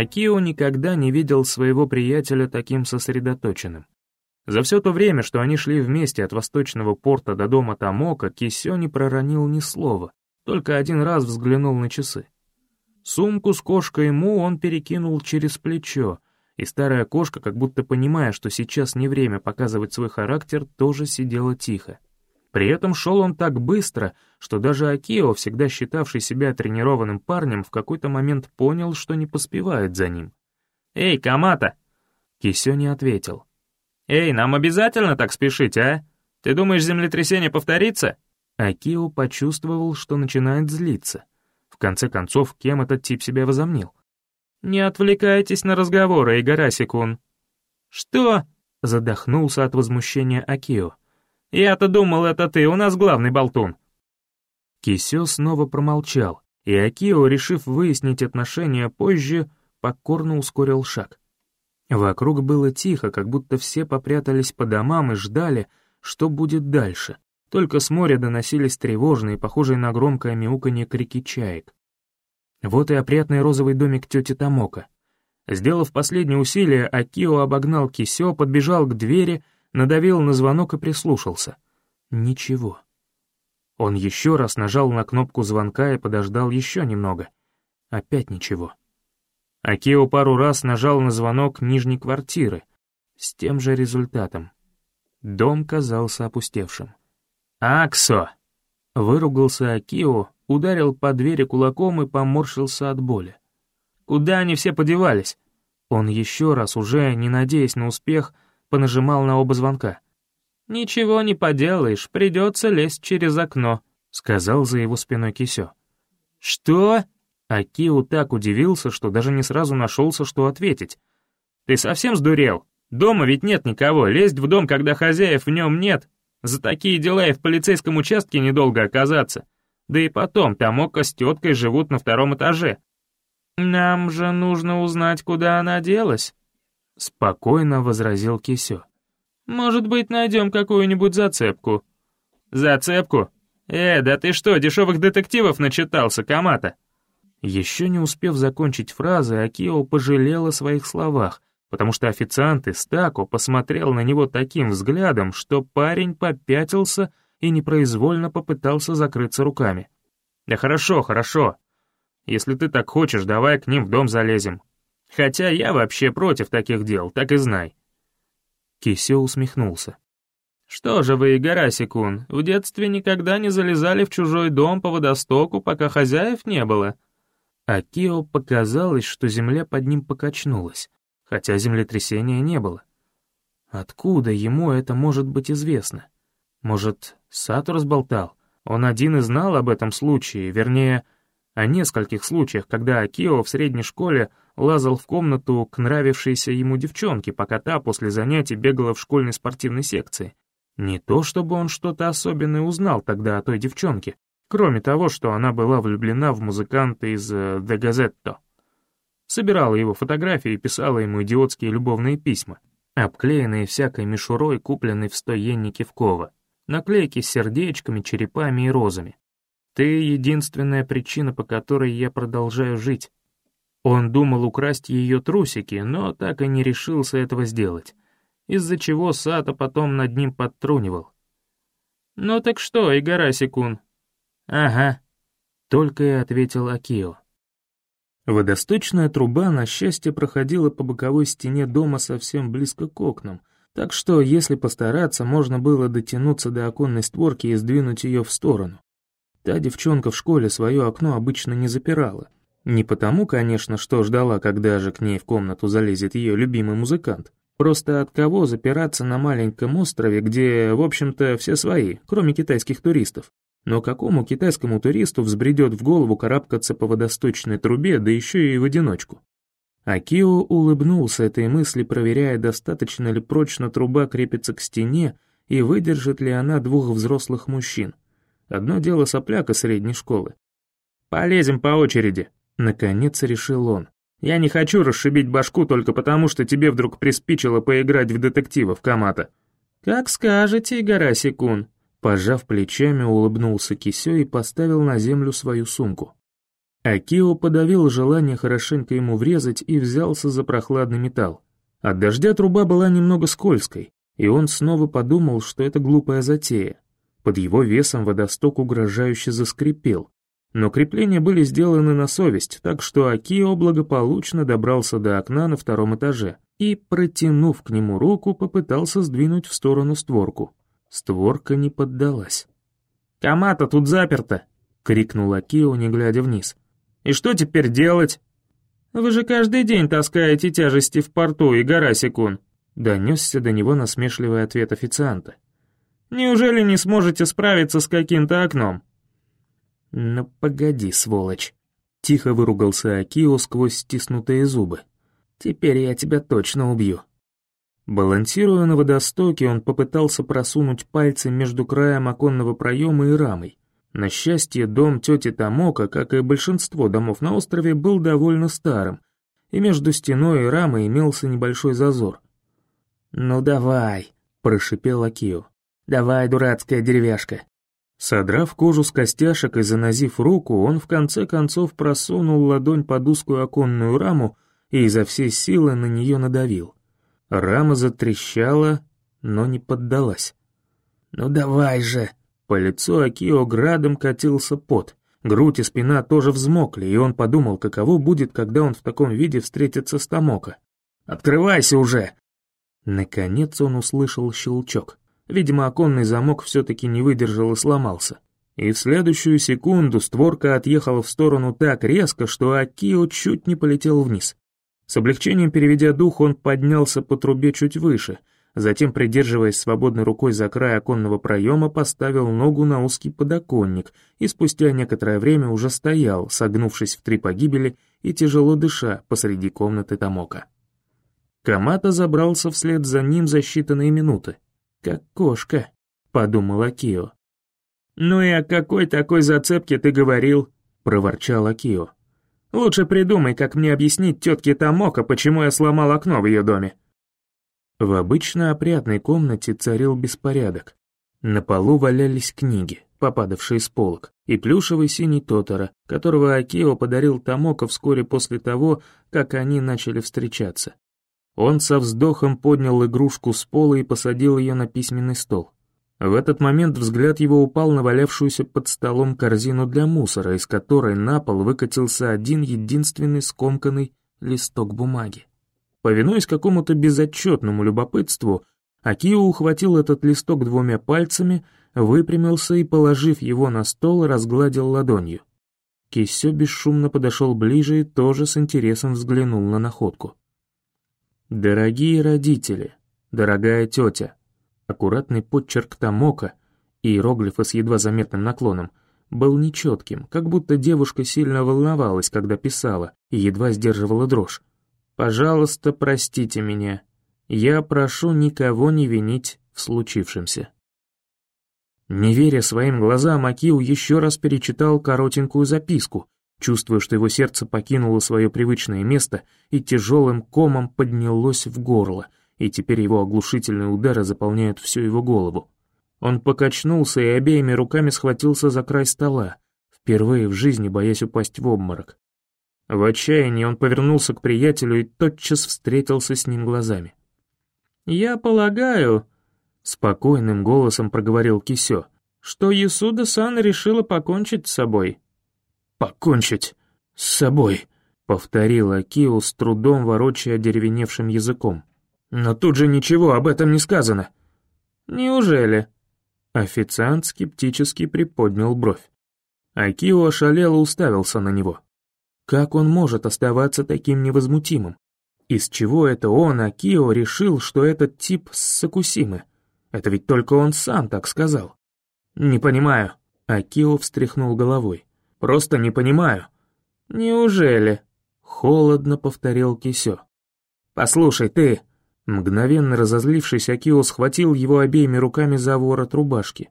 Акио никогда не видел своего приятеля таким сосредоточенным. За все то время, что они шли вместе от восточного порта до дома Тамока, Кисё не проронил ни слова, только один раз взглянул на часы. Сумку с кошкой Му он перекинул через плечо, и старая кошка, как будто понимая, что сейчас не время показывать свой характер, тоже сидела тихо. При этом шел он так быстро, что даже Акио, всегда считавший себя тренированным парнем, в какой-то момент понял, что не поспевает за ним. «Эй, Камата!» Кисё не ответил. «Эй, нам обязательно так спешить, а? Ты думаешь, землетрясение повторится?» Акио почувствовал, что начинает злиться. В конце концов, кем этот тип себя возомнил? «Не отвлекайтесь на разговоры, Игарасикун». «Что?» — задохнулся от возмущения Акио. «Я-то думал, это ты, у нас главный болтун». Кисё снова промолчал, и Акио, решив выяснить отношения позже, покорно ускорил шаг. Вокруг было тихо, как будто все попрятались по домам и ждали, что будет дальше. Только с моря доносились тревожные, похожие на громкое мяуканье крики чаек. Вот и опрятный розовый домик тети Тамока. Сделав последнее усилие, Акио обогнал Кисё, подбежал к двери надавил на звонок и прислушался. Ничего. Он еще раз нажал на кнопку звонка и подождал еще немного. Опять ничего. Акио пару раз нажал на звонок нижней квартиры. С тем же результатом. Дом казался опустевшим. «Аксо!» Выругался Акио, ударил по двери кулаком и поморщился от боли. «Куда они все подевались?» Он еще раз, уже не надеясь на успех, понажимал на оба звонка. «Ничего не поделаешь, придется лезть через окно», — сказал за его спиной Кисё. «Что?» Акиу так удивился, что даже не сразу нашелся, что ответить. «Ты совсем сдурел? Дома ведь нет никого, лезть в дом, когда хозяев в нем нет. За такие дела и в полицейском участке недолго оказаться. Да и потом, там Ока с теткой живут на втором этаже. Нам же нужно узнать, куда она делась», Спокойно возразил Кисё. «Может быть, найдем какую-нибудь зацепку?» «Зацепку? Э, да ты что, дешевых детективов начитался, Камата?» Еще не успев закончить фразы, Акио пожалел о своих словах, потому что официант из Тако посмотрел на него таким взглядом, что парень попятился и непроизвольно попытался закрыться руками. «Да хорошо, хорошо. Если ты так хочешь, давай к ним в дом залезем. Хотя я вообще против таких дел, так и знай». Кисё усмехнулся. «Что же вы, Гарасикун, в детстве никогда не залезали в чужой дом по водостоку, пока хозяев не было?» А Кио показалось, что земля под ним покачнулась, хотя землетрясения не было. Откуда ему это может быть известно? Может, Сату разболтал? Он один и знал об этом случае, вернее, о нескольких случаях, когда Акио в средней школе лазал в комнату к нравившейся ему девчонке, пока та после занятий бегала в школьной спортивной секции. Не то чтобы он что-то особенное узнал тогда о той девчонке, кроме того, что она была влюблена в музыканта из э, «The Gazzetto». Собирала его фотографии и писала ему идиотские любовные письма, обклеенные всякой мишурой, купленной в сто йенни Кивкова, наклейки с сердечками, черепами и розами. Ты — единственная причина, по которой я продолжаю жить. Он думал украсть ее трусики, но так и не решился этого сделать, из-за чего Сата потом над ним подтрунивал. «Ну так что, Игарасикун?» «Ага», — только и ответил Акио. Водосточная труба, на счастье, проходила по боковой стене дома совсем близко к окнам, так что, если постараться, можно было дотянуться до оконной створки и сдвинуть ее в сторону. Та девчонка в школе свое окно обычно не запирала — не потому, конечно, что ждала, когда же к ней в комнату залезет ее любимый музыкант. Просто от кого запираться на маленьком острове, где, в общем-то, все свои, кроме китайских туристов. Но какому китайскому туристу взбредет в голову карабкаться по водосточной трубе, да еще и в одиночку? Акио улыбнулся этой мысли, проверяя, достаточно ли прочно труба крепится к стене и выдержит ли она двух взрослых мужчин. Одно дело сопляка средней школы. «Полезем по очереди», Наконец решил он. «Я не хочу расшибить башку только потому, что тебе вдруг приспичило поиграть в детективов, Камата». «Как скажете, Гарасикун. Пожав плечами, улыбнулся Кисё и поставил на землю свою сумку. Акио подавил желание хорошенько ему врезать и взялся за прохладный металл. От дождя труба была немного скользкой, и он снова подумал, что это глупая затея. Под его весом водосток угрожающе заскрипел, но крепления были сделаны на совесть, так что Акио благополучно добрался до окна на втором этаже и, протянув к нему руку, попытался сдвинуть в сторону створку. Створка не поддалась. «Камата тут заперта!» — крикнул Акио, не глядя вниз. «И что теперь делать?» «Вы же каждый день таскаете тяжести в порту, и гора секунд!» — донесся до него насмешливый ответ официанта. «Неужели не сможете справиться с каким-то окном?» «Ну погоди, сволочь!» — тихо выругался Акио сквозь стиснутые зубы. «Теперь я тебя точно убью!» Балансируя на водостоке, он попытался просунуть пальцы между краем оконного проема и рамой. На счастье, дом тети Тамока, как и большинство домов на острове, был довольно старым, и между стеной и рамой имелся небольшой зазор. «Ну давай», — прошипел Акио. «Давай, дурацкая деревяшка». Содрав кожу с костяшек и занозив руку, он в конце концов просунул ладонь под узкую оконную раму и изо всей силы на нее надавил. Рама затрещала, но не поддалась. «Ну давай же!» По лицу Акио градом катился пот. Грудь и спина тоже взмокли, и он подумал, каково будет, когда он в таком виде встретится с Томоко. «Открывайся уже!» Наконец он услышал щелчок. Видимо, оконный замок все-таки не выдержал и сломался. И в следующую секунду створка отъехала в сторону так резко, что Акио чуть не полетел вниз. С облегчением переведя дух, он поднялся по трубе чуть выше, затем, придерживаясь свободной рукой за край оконного проема, поставил ногу на узкий подоконник и спустя некоторое время уже стоял, согнувшись в три погибели и тяжело дыша посреди комнаты Томока. Камата забрался вслед за ним за считанные минуты. «Как кошка», — подумал Акио. «Ну и о какой такой зацепке ты говорил?» — проворчал Акио. Лучше придумай, как мне объяснить тетке Тамока, почему я сломал окно в ее доме». В обычно опрятной комнате царил беспорядок. На полу валялись книги, попадавшие с полок, и плюшевый синий Тотора, которого Акио подарил Тамока вскоре после того, как они начали встречаться. Он со вздохом поднял игрушку с пола и посадил ее на письменный стол. В этот момент взгляд его упал на валявшуюся под столом корзину для мусора, из которой на пол выкатился один единственный скомканный листок бумаги. Повинуясь какому-то безотчетному любопытству, Акио ухватил этот листок двумя пальцами, выпрямился и, положив его на стол, разгладил ладонью. Кисё бесшумно подошел ближе и тоже с интересом взглянул на находку. «Дорогие родители, дорогая тетя», Аккуратный подчерк Тамока, иероглифы с едва заметным наклоном, был нечетким, как будто девушка сильно волновалась, когда писала, и едва сдерживала дрожь. «Пожалуйста, простите меня. Я прошу никого не винить в случившемся». Не веря своим глазам, Акиу еще раз перечитал коротенькую записку, чувствуя, что его сердце покинуло свое привычное место и тяжелым комом поднялось в горло — и теперь его оглушительные удары заполняют всю его голову. Он покачнулся и обеими руками схватился за край стола, впервые в жизни боясь упасть в обморок. В отчаянии он повернулся к приятелю и тотчас встретился с ним глазами. «Я полагаю», — спокойным голосом проговорил Кисё, «что Ясуда-сан решила покончить с собой». «Покончить с собой», — повторил Акио с трудом ворочая деревеневшим языком. Но тут же ничего об этом не сказано. Неужели? Официант скептически приподнял бровь. Акио ошалело уставился на него. Как он может оставаться таким невозмутимым? Из чего это он, Акио, решил, что этот тип с? Это ведь только он сам так сказал. Не понимаю. Акио встряхнул головой. Просто не понимаю. Неужели? Холодно повторил Кисё. Послушай, ты, Мгновенно разозлившись, Акио схватил его обеими руками за ворот рубашки.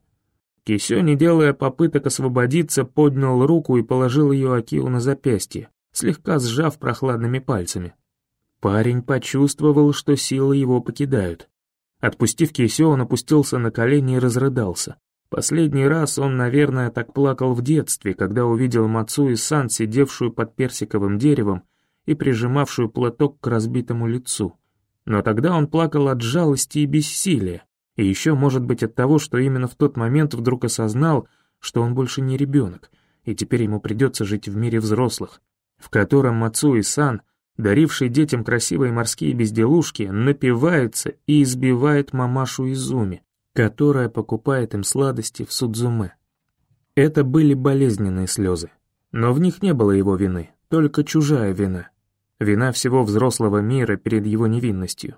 Кисё, не делая попыток освободиться, поднял руку и положил ее Акио на запястье, слегка сжав прохладными пальцами. Парень почувствовал, что силы его покидают. Отпустив Кисё, он опустился на колени и разрыдался. Последний раз он, наверное, так плакал в детстве, когда увидел Мацу и Сан, сидевшую под персиковым деревом и прижимавшую платок к разбитому лицу. Но тогда он плакал от жалости и бессилия, и еще, может быть, от того, что именно в тот момент вдруг осознал, что он больше не ребенок, и теперь ему придется жить в мире взрослых, в котором Мацу и Сан, даривший детям красивые морские безделушки, напивается и избивает мамашу Изуми, которая покупает им сладости в Судзуме. Это были болезненные слезы, но в них не было его вины, только чужая вина. Вина всего взрослого мира перед его невинностью.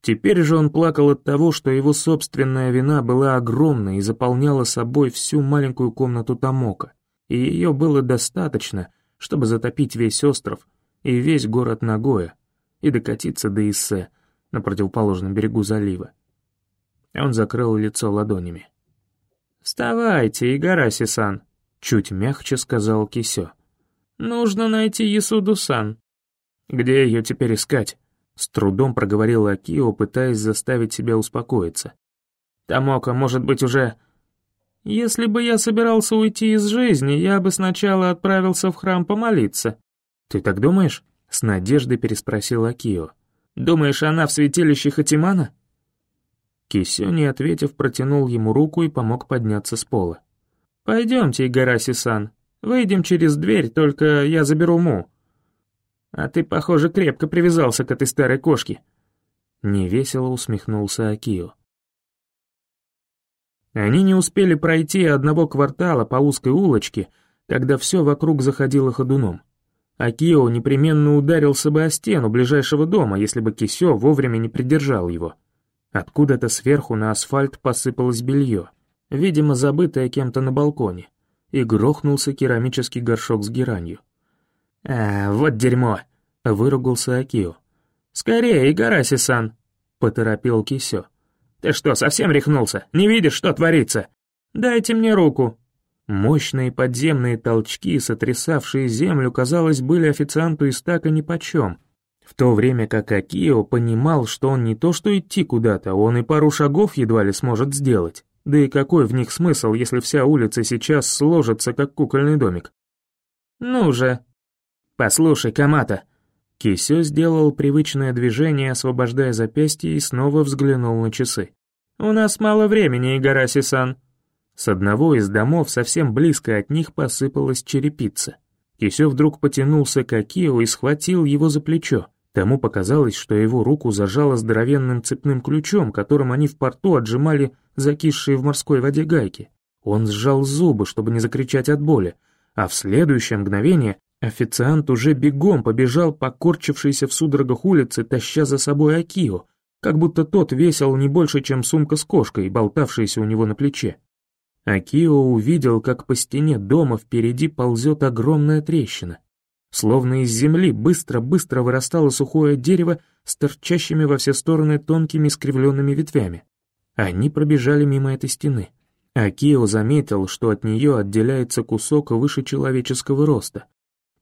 Теперь же он плакал от того, что его собственная вина была огромной и заполняла собой всю маленькую комнату Тамока, и ее было достаточно, чтобы затопить весь остров и весь город Нагоя и докатиться до Иссе на противоположном берегу залива. Он закрыл лицо ладонями. «Вставайте, Игараси-сан», — чуть мягче сказал Кисё. «Нужно найти Ясуду-сан». «Где ее теперь искать?» С трудом проговорил Акио, пытаясь заставить себя успокоиться. «Тамока, может быть, уже...» «Если бы я собирался уйти из жизни, я бы сначала отправился в храм помолиться». «Ты так думаешь?» — с надеждой переспросил Акио. «Думаешь, она в святилище Хатимана?» Кисё, не ответив, протянул ему руку и помог подняться с пола. «Пойдемте, Игараси-сан. Выйдем через дверь, только я заберу Му. А ты, похоже, крепко привязался к этой старой кошке». Невесело усмехнулся Акио. Они не успели пройти одного квартала по узкой улочке, когда все вокруг заходило ходуном. Акио непременно ударился бы о стену ближайшего дома, если бы Кисё вовремя не придержал его. Откуда-то сверху на асфальт посыпалось белье, видимо, забытое кем-то на балконе, и грохнулся керамический горшок с геранью. «А, вот дерьмо!» — выругался Акио. «Скорее, Игараси-сан!» — поторопил Кисё. «Ты что, совсем рехнулся? Не видишь, что творится? Дайте мне руку!» Мощные подземные толчки, сотрясавшие землю, казалось, были официанту из стака нипочем — то время как Акио понимал, что он не то что идти куда-то, он и пару шагов едва ли сможет сделать. Да и какой в них смысл, если вся улица сейчас сложится, как кукольный домик? «Ну же!» «Послушай, Камата!» Кисё сделал привычное движение, освобождая запястье, и снова взглянул на часы. «У нас мало времени, Игараси-сан!» С одного из домов совсем близко от них посыпалась черепица. Кисё вдруг потянулся к Акио и схватил его за плечо. Тому показалось, что его руку зажало здоровенным цепным ключом, которым они в порту отжимали закисшие в морской воде гайки. Он сжал зубы, чтобы не закричать от боли, а в следующее мгновение официант уже бегом побежал по корчившейся в судорогах улице, таща за собой Акио, как будто тот весил не больше, чем сумка с кошкой, болтавшаяся у него на плече. Акио увидел, как по стене дома впереди ползет огромная трещина. Словно из земли быстро-быстро вырастало сухое дерево с торчащими во все стороны тонкими искривленными ветвями. Они пробежали мимо этой стены. Акио заметил, что от нее отделяется кусок выше человеческого роста.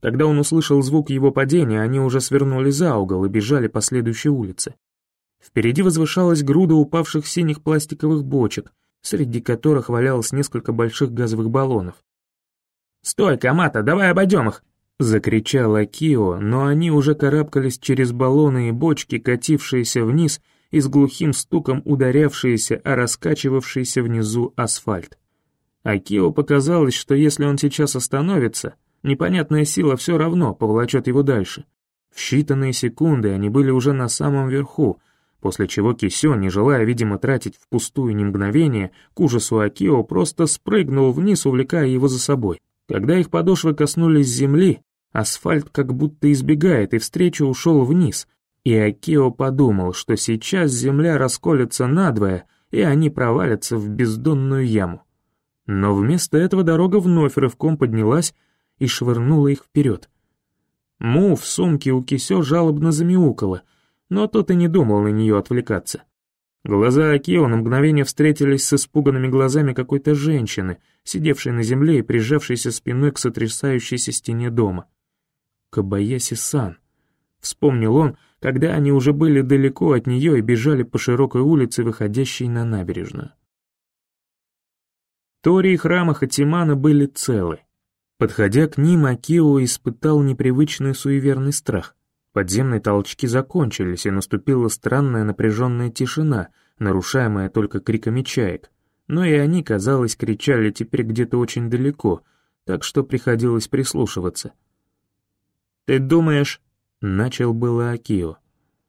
Когда он услышал звук его падения, они уже свернули за угол и бежали по следующей улице. Впереди возвышалась груда упавших синих пластиковых бочек, среди которых валялось несколько больших газовых баллонов. «Стой, Камата, давай обойдем их!» Закричал Акио, но они уже карабкались через баллоны и бочки, катившиеся вниз и с глухим стуком ударявшиеся о раскачивавшийся внизу асфальт. Акио показалось, что если он сейчас остановится, непонятная сила все равно поволочет его дальше. В считанные секунды они были уже на самом верху, после чего Кисё, не желая, видимо, тратить впустую ни мгновения, к ужасу Акио просто спрыгнул вниз, увлекая его за собой. Когда их подошвы коснулись земли, Асфальт как будто избегает и встречу ушел вниз, и Акио подумал, что сейчас земля расколется надвое, и они провалятся в бездонную яму. Но вместо этого дорога вновь рывком поднялась и швырнула их вперед. Му в сумке у Кисё жалобно замяукала, но тот и не думал на нее отвлекаться. Глаза Акио на мгновение встретились с испуганными глазами какой-то женщины, сидевшей на земле и прижавшейся спиной к сотрясающейся стене дома. Кабаяси-сан. Вспомнил он, когда они уже были далеко от нее и бежали по широкой улице, выходящей на набережную. Тори и храма Хатимана были целы. Подходя к ним, Акио испытал непривычный суеверный страх. Подземные толчки закончились, и наступила странная напряженная тишина, нарушаемая только криками чаек. Но и они, казалось, кричали теперь где-то очень далеко, так что приходилось прислушиваться. «Ты думаешь...» — начал было Акио.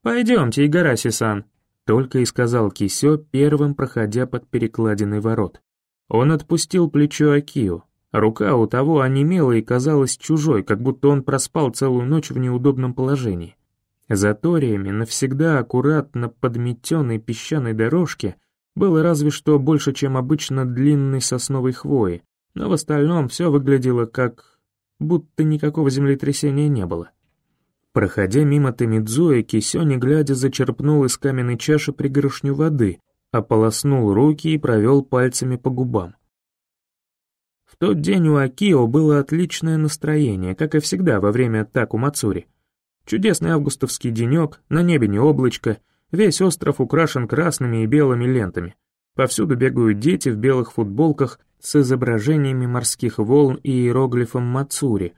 «Пойдемте, Игараси-сан», — только и сказал Кисё, первым проходя под перекладиной ворот. Он отпустил плечо Акио. Рука у того онемела и казалась чужой, как будто он проспал целую ночь в неудобном положении. За ториями навсегда аккуратно подметенной песчаной дорожке было разве что больше, чем обычно длинной сосновой хвои, но в остальном все выглядело как... будто никакого землетрясения не было. Проходя мимо Тамидзуэ, Кисё, не глядя, зачерпнул из каменной чаши пригоршню воды, ополоснул руки и провел пальцами по губам. В тот день у Акио было отличное настроение, как и всегда во время Таку Мацури. Чудесный августовский денек, на небе не облачко, весь остров украшен красными и белыми лентами. Повсюду бегают дети в белых футболках с изображениями морских волн и иероглифом Мацури.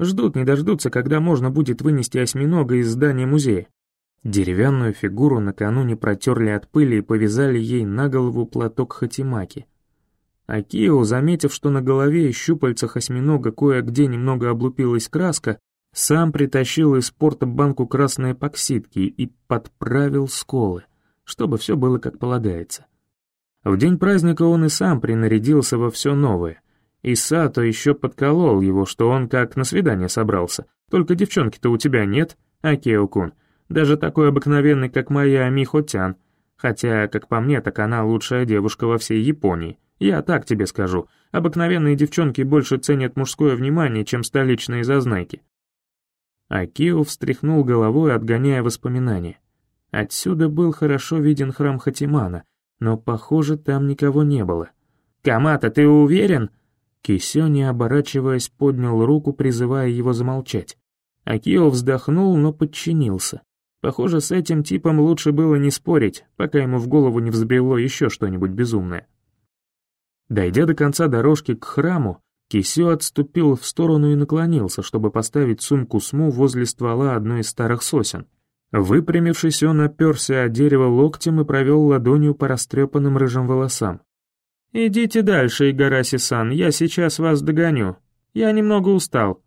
Ждут не дождутся, когда можно будет вынести осьминога из здания музея. Деревянную фигуру накануне протерли от пыли и повязали ей на голову платок хатимаки. Акио, заметив, что на голове и щупальцах осьминога кое-где немного облупилась краска, сам притащил из порта банку красной эпоксидки и подправил сколы, чтобы все было как полагается. В день праздника он и сам принарядился во все новое. И Сато еще подколол его, что он как на свидание собрался. Только девчонки-то у тебя нет, Акио-кун. Даже такой обыкновенный, как моя Михотян. Хотя, как по мне, так она лучшая девушка во всей Японии. Я так тебе скажу. Обыкновенные девчонки больше ценят мужское внимание, чем столичные зазнайки. Акио встряхнул головой, отгоняя воспоминания. Отсюда был хорошо виден храм Хатимана, но, похоже, там никого не было. «Камата, ты уверен?» Кисё, не оборачиваясь, поднял руку, призывая его замолчать. Акио вздохнул, но подчинился. Похоже, с этим типом лучше было не спорить, пока ему в голову не взбрело еще что-нибудь безумное. Дойдя до конца дорожки к храму, Кисё отступил в сторону и наклонился, чтобы поставить сумку СМУ возле ствола одной из старых сосен. Выпрямившись, он оперся о дерево локтем и провел ладонью по растрепанным рыжим волосам. «Идите дальше, Игараси-сан, я сейчас вас догоню. Я немного устал».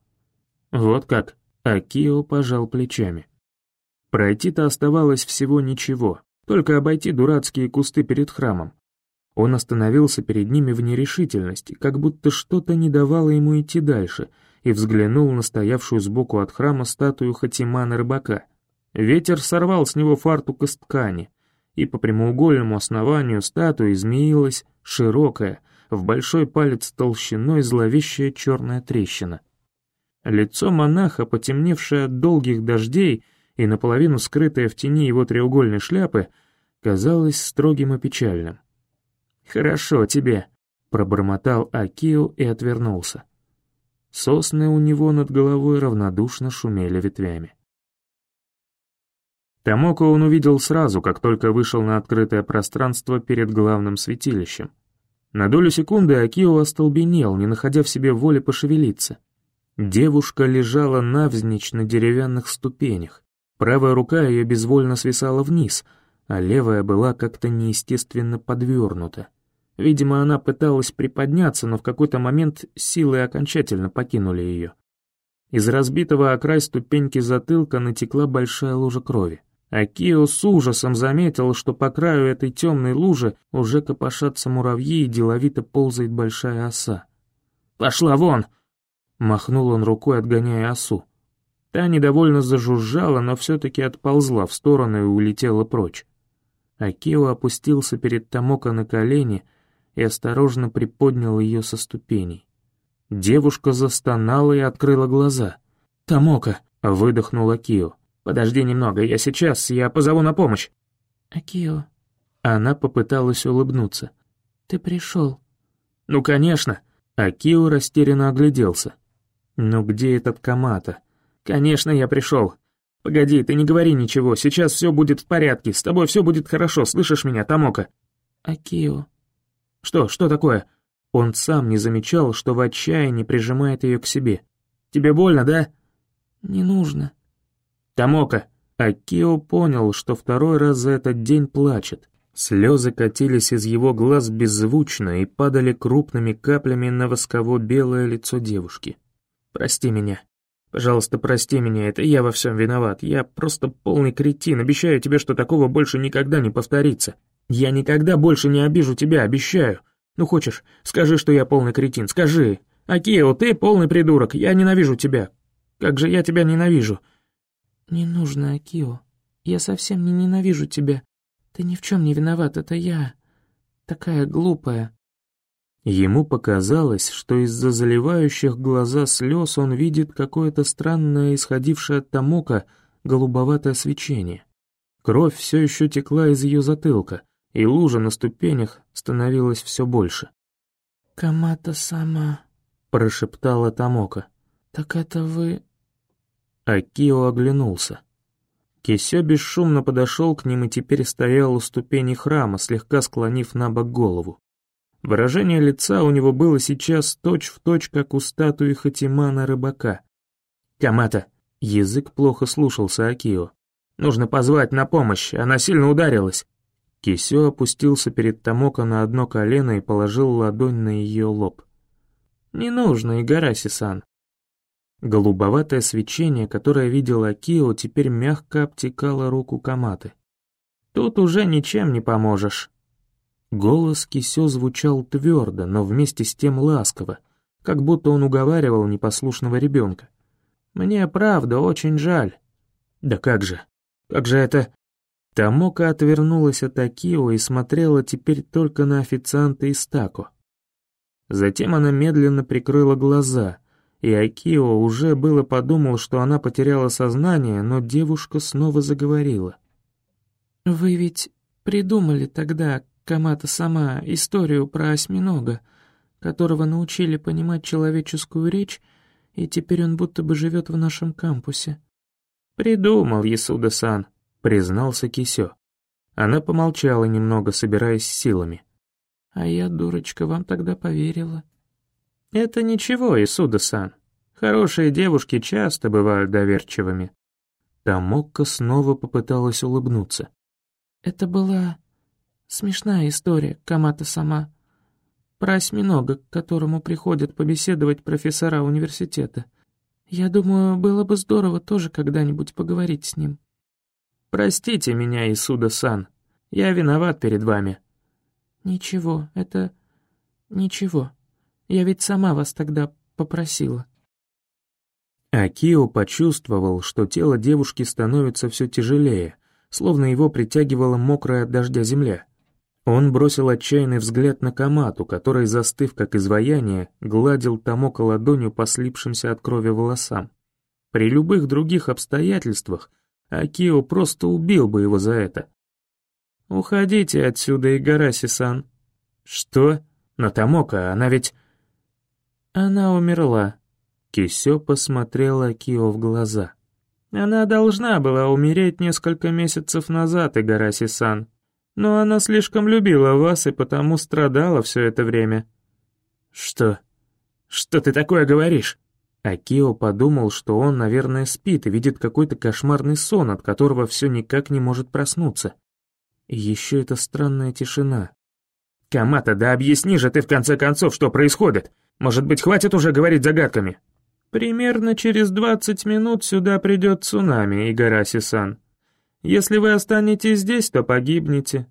«Вот как?» — Акио пожал плечами. Пройти-то оставалось всего ничего, только обойти дурацкие кусты перед храмом. Он остановился перед ними в нерешительности, как будто что-то не давало ему идти дальше, и взглянул на стоявшую сбоку от храма статую Хатимана рыбака. Ветер сорвал с него фартук из ткани, и по прямоугольному основанию статуи змеилась широкая, в большой палец толщиной зловещая черная трещина. Лицо монаха, потемневшее от долгих дождей, и наполовину скрытая в тени его треугольной шляпы, казалось строгим и печальным. «Хорошо тебе», — пробормотал Акио и отвернулся. Сосны у него над головой равнодушно шумели ветвями. Тамоко он увидел сразу, как только вышел на открытое пространство перед главным святилищем. На долю секунды Акио остолбенел, не находя в себе воли пошевелиться. Девушка лежала навзничь на деревянных ступенях. Правая рука ее безвольно свисала вниз, а левая была как-то неестественно подвернута. Видимо, она пыталась приподняться, но в какой-то момент силы окончательно покинули ее. Из разбитого о ступеньки затылка натекла большая лужа крови. Акио с ужасом заметил, что по краю этой темной лужи уже копошатся муравьи и деловито ползает большая оса. «Пошла вон!» — махнул он рукой, отгоняя осу. Та недовольно зажужжала, но все-таки отползла в сторону и улетела прочь. Акио опустился перед Томоко на колени и осторожно приподнял ее со ступеней. Девушка застонала и открыла глаза. «Томоко!» — выдохнул Акио. «Подожди немного, я сейчас, я позову на помощь». «Акио...» Она попыталась улыбнуться. «Ты пришел». «Ну, конечно». Акио растерянно огляделся. «Ну где этот Камата?» «Конечно, я пришел. Погоди, ты не говори ничего, сейчас все будет в порядке, с тобой все будет хорошо, слышишь меня, Тамока?» «Акио...» «Что, что такое?» Он сам не замечал, что в отчаянии прижимает ее к себе. «Тебе больно, да?» «Не нужно». «Тамока!» Акио понял, что второй раз за этот день плачет. Слезы катились из его глаз беззвучно и падали крупными каплями на восково-белое лицо девушки. «Прости меня. Пожалуйста, прости меня, это я во всем виноват. Я просто полный кретин, обещаю тебе, что такого больше никогда не повторится. Я никогда больше не обижу тебя, обещаю. Ну хочешь, скажи, что я полный кретин, скажи. Акио, ты полный придурок, я ненавижу тебя. Как же я тебя ненавижу». «Не нужно, Акио. Я совсем не ненавижу тебя. Ты ни в чем не виноват, это я. Такая глупая». Ему показалось, что из-за заливающих глаза слез он видит какое-то странное, исходившее от Тамока, голубоватое свечение. Кровь все еще текла из ее затылка, и лужа на ступенях становилась все больше. «Камата сама», — прошептала Тамока. «Так это вы...» Акио оглянулся. Кисё бесшумно подошел к ним и теперь стоял у ступени храма, слегка склонив на бок голову. Выражение лица у него было сейчас точь-в-точь, точь, как у статуи Хатимана рыбака. «Камата!» Язык плохо слушался Акио. «Нужно позвать на помощь, она сильно ударилась!» Кисё опустился перед Томоко на одно колено и положил ладонь на ее лоб. «Не нужно, Игараси-сан». Голубоватое свечение, которое видел Акио, теперь мягко обтекало руку Каматы. «Тут уже ничем не поможешь». Голос Кисё звучал твердо, но вместе с тем ласково, как будто он уговаривал непослушного ребенка. «Мне правда очень жаль». «Да как же? Как же это...» Тамока отвернулась от Акио и смотрела теперь только на официанта из Тако. Затем она медленно прикрыла глаза, и Акио уже было подумал, что она потеряла сознание, но девушка снова заговорила. «Вы ведь придумали тогда, Камата сама историю про осьминога, которого научили понимать человеческую речь, и теперь он будто бы живет в нашем кампусе. «Придумал, Ясуда-сан», — признался Кисё. Она помолчала немного, собираясь силами. «А я, дурочка, вам тогда поверила». «Это ничего, Исуда-сан. Хорошие девушки часто бывают доверчивыми». Тамокка снова попыталась улыбнуться. «Это была Смешная история, Камата сама. Про осьминога, к которому приходят побеседовать профессора университета. Я думаю, было бы здорово тоже когда-нибудь поговорить с ним. Простите меня, Исуда-сан. Я виноват перед вами. Ничего, это... Ничего. Я ведь сама вас тогда попросила. Акио почувствовал, что тело девушки становится все тяжелее, словно его притягивала мокрая от дождя земля. Он бросил отчаянный взгляд на Камату, который, застыв как изваяние, гладил Томока ладонью по слипшимся от крови волосам. При любых других обстоятельствах Акио просто убил бы его за это. «Уходите отсюда, Игараси-сан». «Что? Но Томока, она ведь...» «Она умерла». Кисё посмотрел Акио в глаза. «Она должна была умереть несколько месяцев назад, Игараси-сан. Но она слишком любила вас и потому страдала все это время». «Что? Что ты такое говоришь?» Акио подумал, что он, наверное, спит и видит какой-то кошмарный сон, от которого все никак не может проснуться. И еще эта странная тишина. «Камата, да объясни же ты в конце концов, что происходит! Может быть, хватит уже говорить загадками?» «Примерно через двадцать минут сюда придет цунами, Игараси-сан. Если вы останетесь здесь, то погибнете».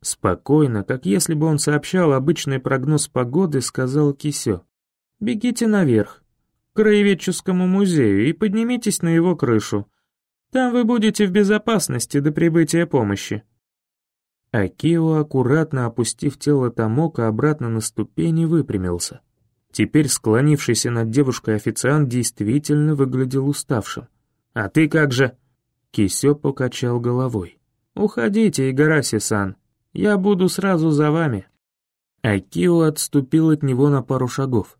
Спокойно, как если бы он сообщал обычный прогноз погоды, сказал Кисё. «Бегите наверх, к краеведческому музею, и поднимитесь на его крышу. Там вы будете в безопасности до прибытия помощи». Акио, аккуратно опустив тело Томока обратно на ступени, выпрямился. Теперь склонившийся над девушкой официант действительно выглядел уставшим. «А ты как же?» Кисё покачал головой. «Уходите, Игараси-сан. Я буду сразу за вами». Акио отступил от него на пару шагов.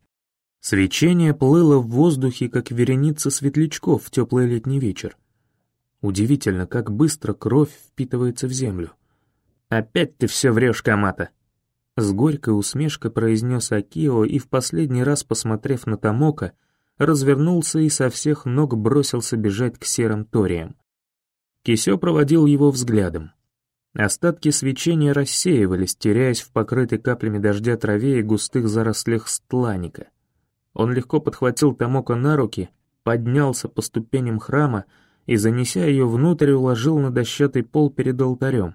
Свечение плыло в воздухе, как вереница светлячков в теплый летний вечер. Удивительно, как быстро кровь впитывается в землю. «Опять ты все врешь, Камата!» С горькой усмешкой произнес Акио и в последний раз, посмотрев на Тамока, развернулся и со всех ног бросился бежать к серым ториям. Кисё проводил его взглядом. Остатки свечения рассеивались, теряясь в покрытой каплями дождя траве и густых зарослях стланика. Он легко подхватил Тамока на руки, поднялся по ступеням храма и, занеся ее внутрь, уложил на дощатый пол перед алтарем.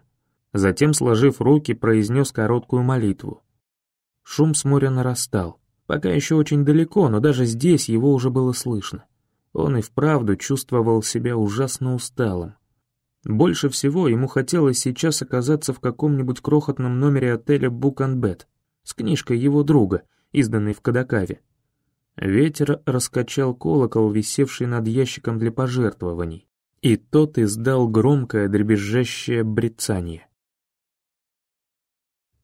Затем, сложив руки, произнес короткую молитву. Шум с моря нарастал. Пока еще очень далеко, но даже здесь его уже было слышно. Он и вправду чувствовал себя ужасно усталым. Больше всего ему хотелось сейчас оказаться в каком-нибудь крохотном номере отеля Буканбет с книжкой его друга, изданной в Кадакаве. Ветер раскачал колокол, висевший над ящиком для пожертвований, и тот издал громкое дребезжащее брецание.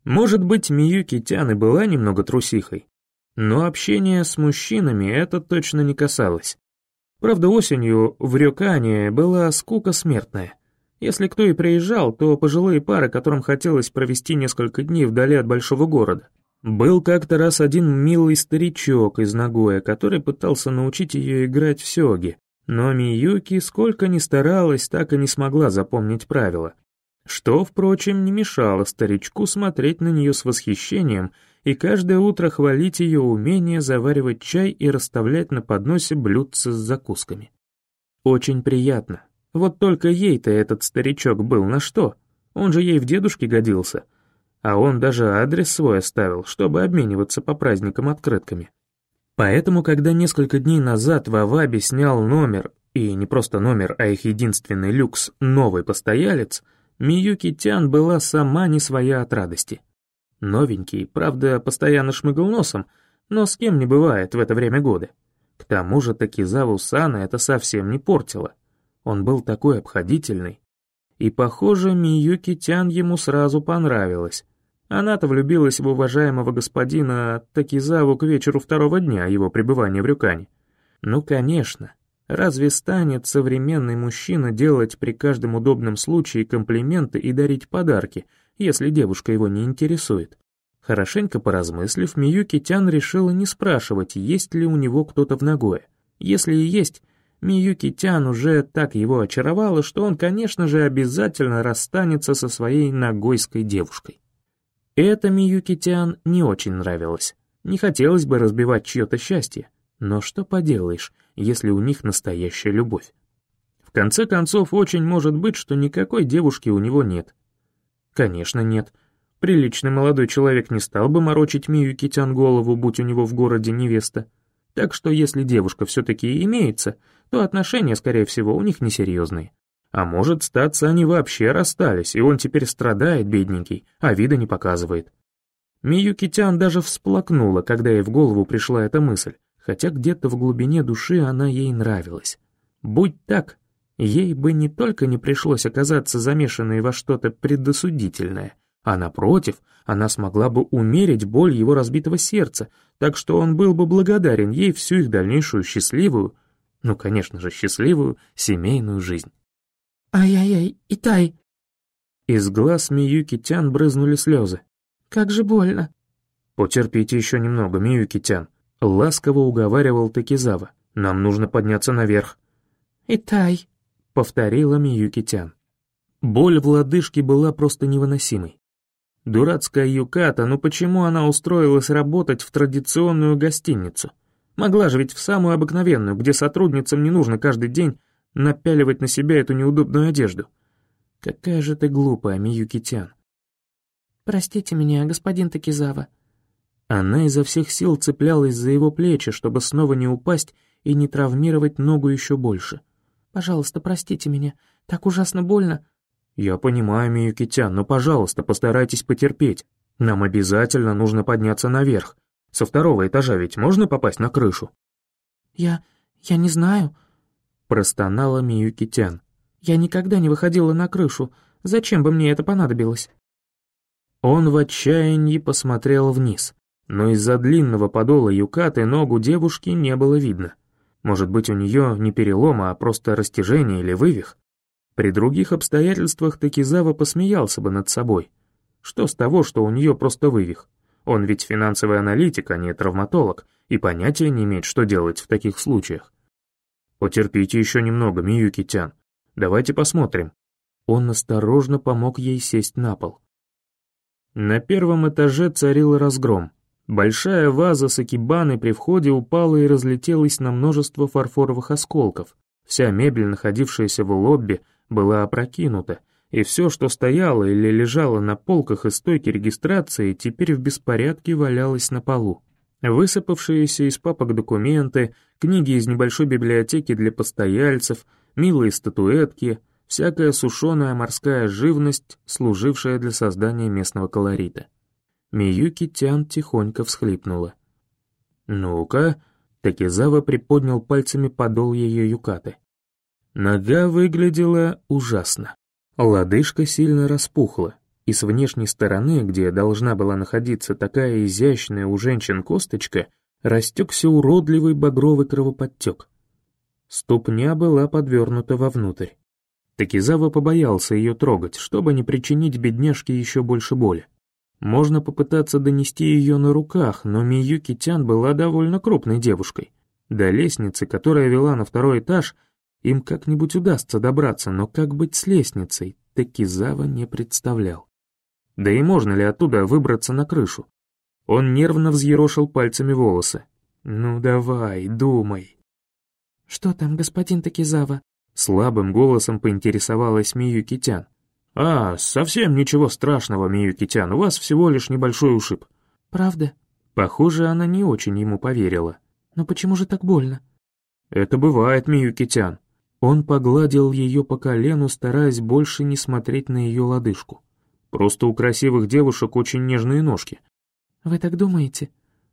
Может быть, Миюки Тян и была немного трусихой, но общение с мужчинами это точно не касалось. Правда, осенью в Рюкане была скука смертная. Если кто и приезжал, то пожилые пары, которым хотелось провести несколько дней вдали от большого города. Был как-то раз один милый старичок из Нагоя, который пытался научить ее играть в сёги, но Миюки, сколько ни старалась, так и не смогла запомнить правила. Что, впрочем, не мешало старичку смотреть на нее с восхищением и каждое утро хвалить ее умение заваривать чай и расставлять на подносе блюдца с закусками. Очень приятно. Вот только ей-то этот старичок был на что? Он же ей в дедушке годился. А он даже адрес свой оставил, чтобы обмениваться по праздникам открытками. Поэтому, когда несколько дней назад в Авабе снял номер, и не просто номер, а их единственный люкс, новый постоялец — Миюки Тян была сама не своя от радости. Новенький, правда, постоянно шмыгал носом, но с кем не бывает в это время года. К тому же Такизаву Сана это совсем не портило. Он был такой обходительный. И, похоже, Миюки Тян ему сразу понравилась. Она-то влюбилась в уважаемого господина Такизаву к вечеру второго дня его пребывания в Рюкане. Ну, конечно, Разве станет современный мужчина делать при каждом удобном случае комплименты и дарить подарки, если девушка его не интересует? Хорошенько поразмыслив, Миюки Тян решила не спрашивать, есть ли у него кто-то в Нагое. Если и есть, Миюки Тян уже так его очаровала, что он, конечно же, обязательно расстанется со своей нагойской девушкой. Это Миюки Тян не очень нравилось. Не хотелось бы разбивать чье-то счастье. Но что поделаешь, если у них настоящая любовь? В конце концов, очень может быть, что никакой девушки у него нет. Конечно, нет. Приличный молодой человек не стал бы морочить Мию Китян голову, будь у него в городе невеста. Так что если девушка все-таки имеется, то отношения, скорее всего, у них несерьезные. А может, статься они вообще расстались, и он теперь страдает, бедненький, а вида не показывает. Миюки Тян даже всплакнула, когда ей в голову пришла эта мысль хотя где-то в глубине души она ей нравилась. Будь так, ей бы не только не пришлось оказаться замешанной во что-то предосудительное, а напротив, она смогла бы умерить боль его разбитого сердца, так что он был бы благодарен ей всю их дальнейшую счастливую, ну, конечно же, счастливую семейную жизнь. «Ай-яй-яй, Итай!» Из глаз Миюки Тян брызнули слезы. «Как же больно!» «Потерпите еще немного, Миюки Тян. Ласково уговаривал Такизава. «Нам нужно подняться наверх». «Итай», — повторила Миюки-тян. Боль в лодыжке была просто невыносимой. Дурацкая Юката, ну почему она устроилась работать в традиционную гостиницу? Могла же ведь в самую обыкновенную, где сотрудницам не нужно каждый день напяливать на себя эту неудобную одежду. Какая же ты глупая, Миюки-тян. «Простите меня, господин Такизава», она изо всех сил цеплялась за его плечи, чтобы снова не упасть и не травмировать ногу еще больше. «Пожалуйста, простите меня, так ужасно больно». «Я понимаю, Миюкитян, но, пожалуйста, постарайтесь потерпеть. Нам обязательно нужно подняться наверх. Со второго этажа ведь можно попасть на крышу?» «Я... я не знаю», — простонала Миюкитян. «Я никогда не выходила на крышу. Зачем бы мне это понадобилось?» Он в отчаянии посмотрел вниз но из-за длинного подола юкаты ногу девушки не было видно. Может быть, у нее не перелом, а просто растяжение или вывих? При других обстоятельствах Такизава посмеялся бы над собой. Что с того, что у нее просто вывих? Он ведь финансовый аналитик, а не травматолог, и понятия не имеет, что делать в таких случаях. Потерпите еще немного, Миюки-тян. Давайте посмотрим. Он осторожно помог ей сесть на пол. На первом этаже царил разгром. Большая ваза с акибаной при входе упала и разлетелась на множество фарфоровых осколков. Вся мебель, находившаяся в лобби, была опрокинута, и все, что стояло или лежало на полках и стойке регистрации, теперь в беспорядке валялось на полу. Высыпавшиеся из папок документы, книги из небольшой библиотеки для постояльцев, милые статуэтки, всякая сушеная морская живность, служившая для создания местного колорита. Миюки Тян тихонько всхлипнула. «Ну-ка», — Такизава приподнял пальцами подол ее юкаты. Нога выглядела ужасно. Лодыжка сильно распухла, и с внешней стороны, где должна была находиться такая изящная у женщин косточка, растекся уродливый багровый кровоподтек. Ступня была подвернута вовнутрь. Такизава побоялся ее трогать, чтобы не причинить бедняжке еще больше боли. Можно попытаться донести ее на руках, но Миюки Тян была довольно крупной девушкой. До лестницы, которая вела на второй этаж, им как-нибудь удастся добраться, но как быть с лестницей, Такизава не представлял. Да и можно ли оттуда выбраться на крышу? Он нервно взъерошил пальцами волосы. «Ну давай, думай». «Что там, господин Такизава?» Слабым голосом поинтересовалась Миюкитян. «А, совсем ничего страшного, Миюкитян, у вас всего лишь небольшой ушиб». «Правда?» Похоже, она не очень ему поверила. «Но почему же так больно?» «Это бывает, Миюкитян». Он погладил ее по колену, стараясь больше не смотреть на ее лодыжку. Просто у красивых девушек очень нежные ножки. Вы так думаете?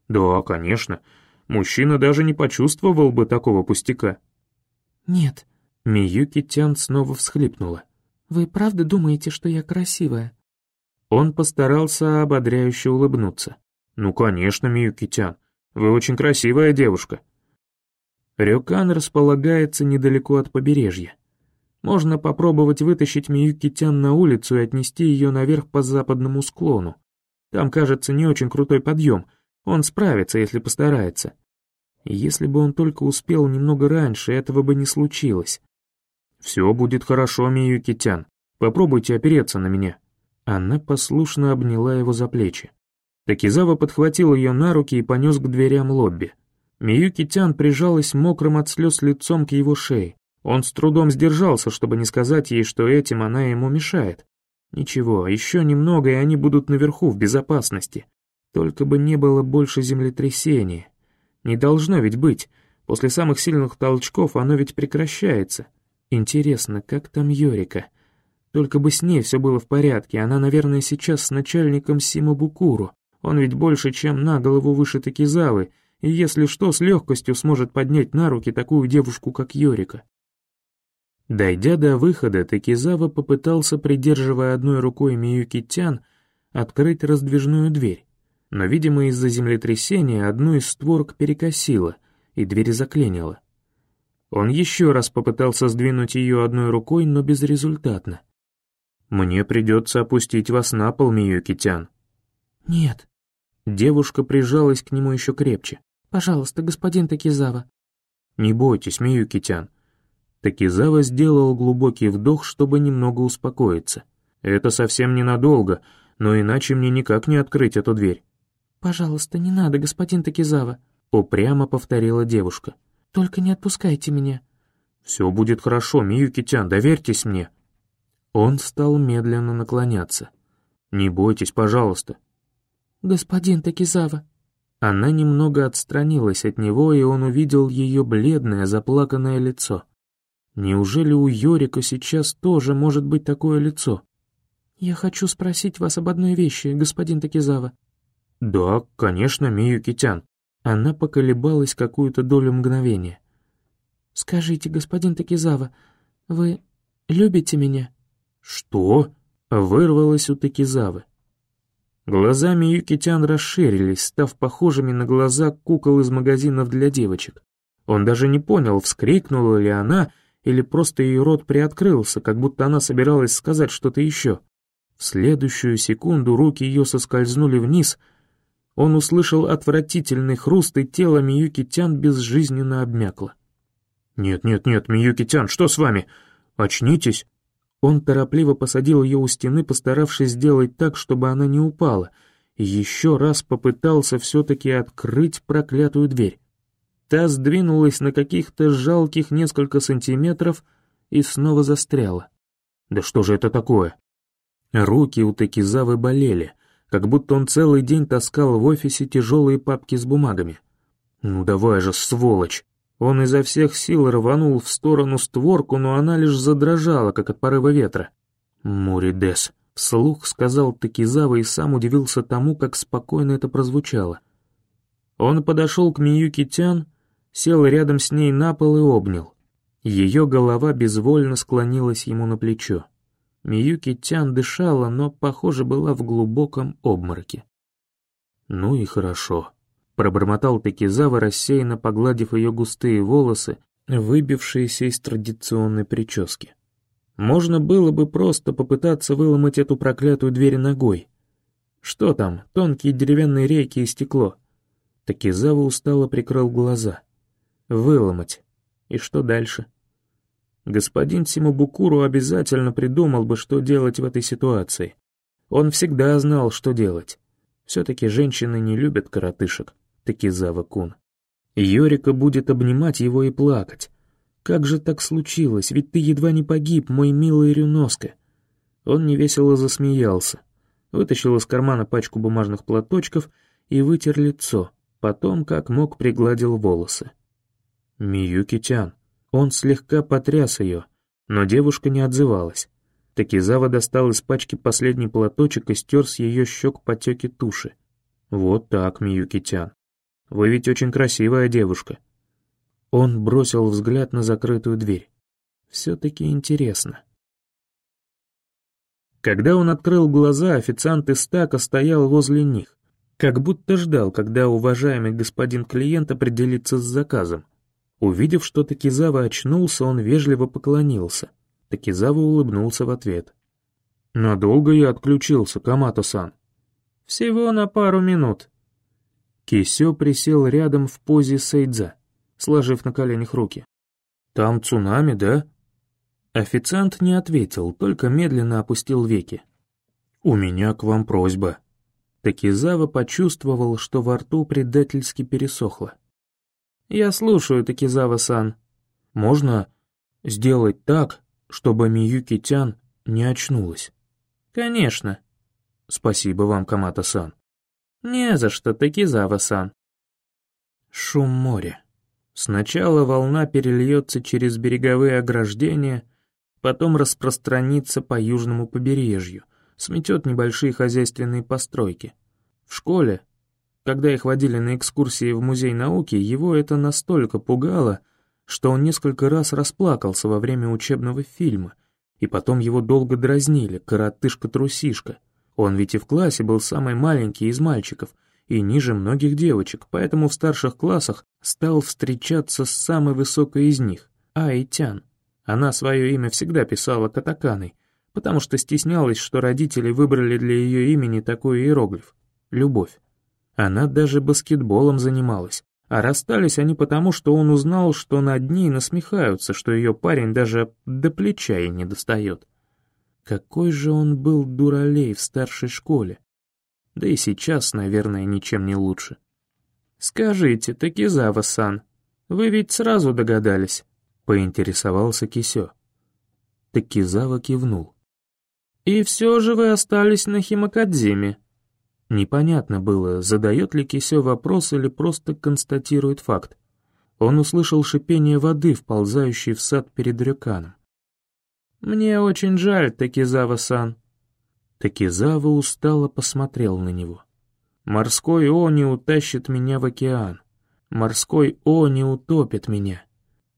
Да, конечно. Мужчина даже не почувствовал бы такого пустяка. Нет. Миюки Тян снова всхлипнула. Вы правда думаете, что я красивая? Он постарался ободряюще улыбнуться. Ну, конечно, Миюки Тян. Вы очень красивая девушка. Рюкан располагается недалеко от побережья. Можно попробовать вытащить Миюки-тян на улицу и отнести ее наверх по западному склону. Там, кажется, не очень крутой подъем. Он справится, если постарается. если бы он только успел немного раньше, этого бы не случилось. «Все будет хорошо, Миюки-тян. Попробуйте опереться на меня». Она послушно обняла его за плечи. Такизава подхватил ее на руки и понес к дверям лобби. Миюки-тян прижалась мокрым от слез лицом к его шее. Он с трудом сдержался, чтобы не сказать ей, что этим она ему мешает. Ничего, еще немного, и они будут наверху, в безопасности. Только бы не было больше землетрясения. Не должно ведь быть. После самых сильных толчков оно ведь прекращается. Интересно, как там Йорика? Только бы с ней все было в порядке, она, наверное, сейчас с начальником Сима Букуру. Он ведь больше, чем на голову выше Такизавы, и если что, с легкостью сможет поднять на руки такую девушку, как Йорика. Дойдя до выхода, Такизава попытался, придерживая одной рукой Миюки-тян, открыть раздвижную дверь. Но, видимо, из-за землетрясения одну из створок перекосило, и дверь заклинила. Он еще раз попытался сдвинуть ее одной рукой, но безрезультатно. «Мне придется опустить вас на пол, Миюки-тян». «Нет». Девушка прижалась к нему еще крепче. «Пожалуйста, господин Такизава». «Не бойтесь, Миюки-тян. Такизава сделал глубокий вдох, чтобы немного успокоиться. «Это совсем ненадолго, но иначе мне никак не открыть эту дверь». «Пожалуйста, не надо, господин Такизава», — упрямо повторила девушка. «Только не отпускайте меня». «Все будет хорошо, Миюки-тян, доверьтесь мне». Он стал медленно наклоняться. «Не бойтесь, пожалуйста». «Господин Такизава». Она немного отстранилась от него, и он увидел ее бледное, заплаканное лицо. Неужели у Йорика сейчас тоже может быть такое лицо? «Я хочу спросить вас об одной вещи, господин Такизава». «Да, конечно, Миюкитян». Она поколебалась какую-то долю мгновения. «Скажите, господин Такизава, вы любите меня?» «Что?» — вырвалось у Такизавы. Глаза Миюкитян расширились, став похожими на глаза кукол из магазинов для девочек. Он даже не понял, вскрикнула ли она или просто ее рот приоткрылся, как будто она собиралась сказать что-то еще. В следующую секунду руки ее соскользнули вниз. Он услышал отвратительный хруст, и тело Миюки-тян безжизненно обмякло. «Нет-нет-нет, Миюки-тян, что с вами? Очнитесь!» Он торопливо посадил ее у стены, постаравшись сделать так, чтобы она не упала, и еще раз попытался все-таки открыть проклятую дверь. Та сдвинулась на каких-то жалких несколько сантиметров и снова застряла. «Да что же это такое?» Руки у Текизавы болели, как будто он целый день таскал в офисе тяжелые папки с бумагами. «Ну давай же, сволочь!» Он изо всех сил рванул в сторону створку, но она лишь задрожала, как от порыва ветра. «Муридес», — вслух сказал Такизава и сам удивился тому, как спокойно это прозвучало. Он подошел к Миюки Тян, сел рядом с ней на пол и обнял. Ее голова безвольно склонилась ему на плечо. Миюки Тян дышала, но, похоже, была в глубоком обмороке. «Ну и хорошо», Пробормотал Такизава, рассеянно погладив ее густые волосы, выбившиеся из традиционной прически. Можно было бы просто попытаться выломать эту проклятую дверь ногой. Что там, тонкие деревянные рейки и стекло? Такизава устало прикрыл глаза. Выломать. И что дальше? Господин Симобукуру обязательно придумал бы, что делать в этой ситуации. Он всегда знал, что делать. Все-таки женщины не любят коротышек. Такизава-кун. Йорика будет обнимать его и плакать. «Как же так случилось? Ведь ты едва не погиб, мой милый Рюноска!» Он невесело засмеялся, вытащил из кармана пачку бумажных платочков и вытер лицо, потом, как мог, пригладил волосы. «Миюки-тян». Он слегка потряс ее, но девушка не отзывалась. Такизава достал из пачки последний платочек и стер с ее щек потеки туши. «Вот так, Миюки-тян. Вы ведь очень красивая девушка». Он бросил взгляд на закрытую дверь. Все-таки интересно. Когда он открыл глаза, официант из стака стоял возле них, как будто ждал, когда уважаемый господин клиент определится с заказом. Увидев, что Такизава очнулся, он вежливо поклонился. Такизава улыбнулся в ответ. «Надолго я отключился, Камато-сан?» «Всего на пару минут», Кисё присел рядом в позе сейдза, сложив на коленях руки. «Там цунами, да?» Официант не ответил, только медленно опустил веки. «У меня к вам просьба». Такизава почувствовал, что во рту предательски пересохло. «Я слушаю, Такизава-сан. Можно сделать так, чтобы Миюки-тян не очнулась?» «Конечно». «Спасибо вам, Камата-сан». «Не за что, Такизава-сан». Шум моря. Сначала волна перельется через береговые ограждения, потом распространится по южному побережью, сметет небольшие хозяйственные постройки. В школе, когда их водили на экскурсии в музей науки, его это настолько пугало, что он несколько раз расплакался во время учебного фильма, и потом его долго дразнили, коротышка-трусишка. Он ведь и в классе был самый маленький из мальчиков и ниже многих девочек, поэтому в старших классах стал встречаться с самой высокой из них, Айтян. Она свое имя всегда писала катаканой, потому что стеснялась, что родители выбрали для ее имени такой иероглиф — любовь. Она даже баскетболом занималась, а расстались они потому, что он узнал, что над ней насмехаются, что ее парень даже до плеча ей не достает. Какой же он был дуралей в старшей школе. Да и сейчас, наверное, ничем не лучше. «Скажите, Такизава-сан, вы ведь сразу догадались?» — поинтересовался Кисё. Такизава кивнул. «И все же вы остались на Химакадзиме?» Непонятно было, задает ли Кисё вопрос или просто констатирует факт. Он услышал шипение воды, вползающей в сад перед рюканом. «Мне очень жаль, Такизава-сан». Такизава устало посмотрел на него. «Морской О не утащит меня в океан. Морской О не утопит меня.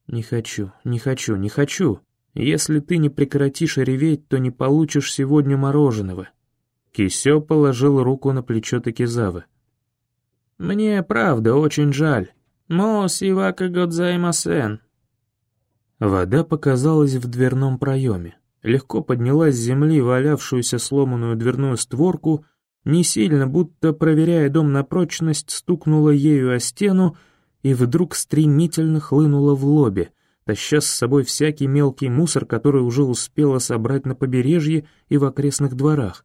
Не хочу, не хочу, не хочу. Если ты не прекратишь реветь, то не получишь сегодня мороженого». Кисё положил руку на плечо Такизавы. «Мне правда очень жаль. Мо сивака годзаймасен. Вода показалась в дверном проеме. легко подняла с земли валявшуюся сломанную дверную створку, не сильно, будто проверяя дом на прочность, стукнула ею о стену и вдруг стремительно хлынула в лобе, таща с собой всякий мелкий мусор, который уже успела собрать на побережье и в окрестных дворах,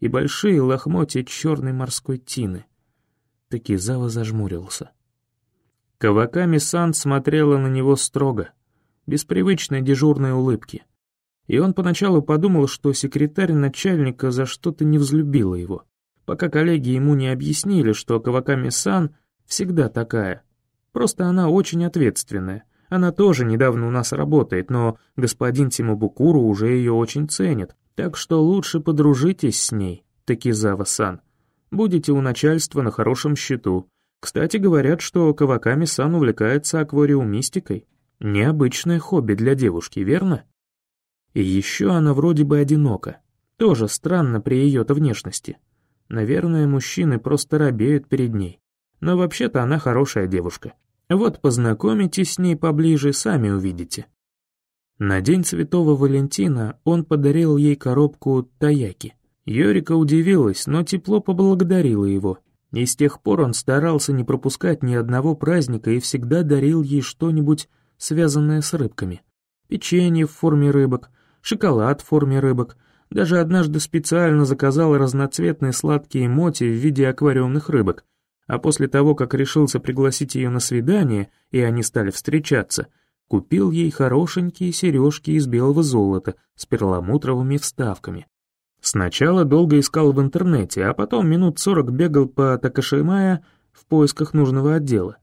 и большие лохмотья черной морской тины. Такизава зажмурился. Каваками Сан смотрела на него строго, без привычной дежурной улыбки. И он поначалу подумал, что секретарь начальника за что-то не взлюбила его, пока коллеги ему не объяснили, что Каваками Сан всегда такая. Просто она очень ответственная. Она тоже недавно у нас работает, но господин Тимобукуру уже ее очень ценит, так что лучше подружитесь с ней, Такизава-сан. Будете у начальства на хорошем счету. Кстати, говорят, что Каваками-сан увлекается аквариумистикой. Необычное хобби для девушки, верно? И еще она вроде бы одинока. Тоже странно при ее-то внешности. Наверное, мужчины просто робеют перед ней. Но вообще-то она хорошая девушка. Вот познакомитесь с ней поближе, сами увидите. На День Святого Валентина он подарил ей коробку таяки. Йорика удивилась, но тепло поблагодарила его. И с тех пор он старался не пропускать ни одного праздника и всегда дарил ей что-нибудь, связанное с рыбками. Печенье в форме рыбок, шоколад в форме рыбок. Даже однажды специально заказал разноцветные сладкие моти в виде аквариумных рыбок. А после того, как решился пригласить ее на свидание, и они стали встречаться, купил ей хорошенькие сережки из белого золота с перламутровыми вставками. Сначала долго искал в интернете, а потом минут сорок бегал по Такашимая в поисках нужного отдела.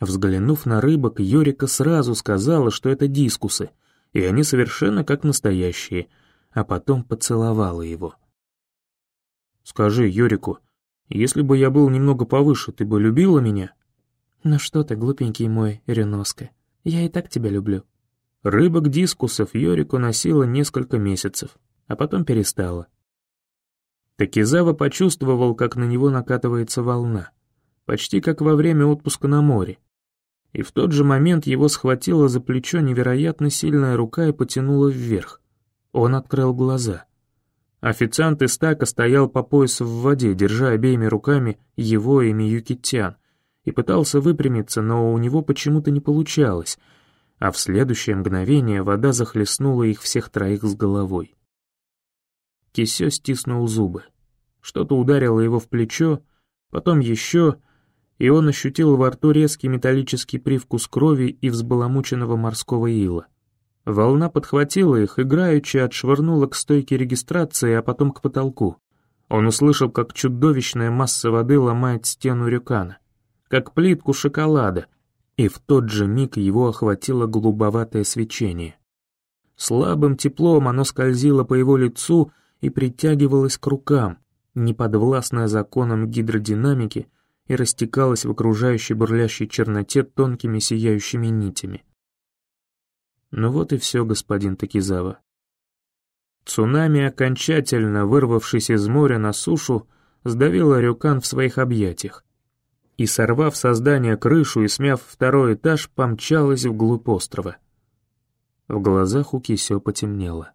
Взглянув на рыбок, Йорика сразу сказала, что это дискусы, и они совершенно как настоящие, а потом поцеловала его. «Скажи, Йорику, если бы я был немного повыше, ты бы любила меня?» «Ну что ты, глупенький мой, Реноска, я и так тебя люблю». Рыбок дискусов Йорику носила несколько месяцев, а потом перестала. Такизава почувствовал, как на него накатывается волна, почти как во время отпуска на море. И в тот же момент его схватила за плечо невероятно сильная рука и потянула вверх. Он открыл глаза. Официант из стака стоял по поясу в воде, держа обеими руками его и Миюки Тян, и пытался выпрямиться, но у него почему-то не получалось, а в следующее мгновение вода захлестнула их всех троих с головой. Кисё стиснул зубы. Что-то ударило его в плечо, потом еще, и он ощутил во рту резкий металлический привкус крови и взбаламученного морского ила. Волна подхватила их, играючи отшвырнула к стойке регистрации, а потом к потолку. Он услышал, как чудовищная масса воды ломает стену рюкана, как плитку шоколада, и в тот же миг его охватило голубоватое свечение. Слабым теплом оно скользило по его лицу, и притягивалась к рукам, неподвластная законам гидродинамики, и растекалась в окружающей бурлящей черноте тонкими сияющими нитями. Ну вот и все, господин Такизава. Цунами, окончательно вырвавшись из моря на сушу, сдавило Рюкан в своих объятиях и, сорвав со здания крышу и смяв второй этаж, помчалась вглубь острова. В глазах у Кисё потемнело.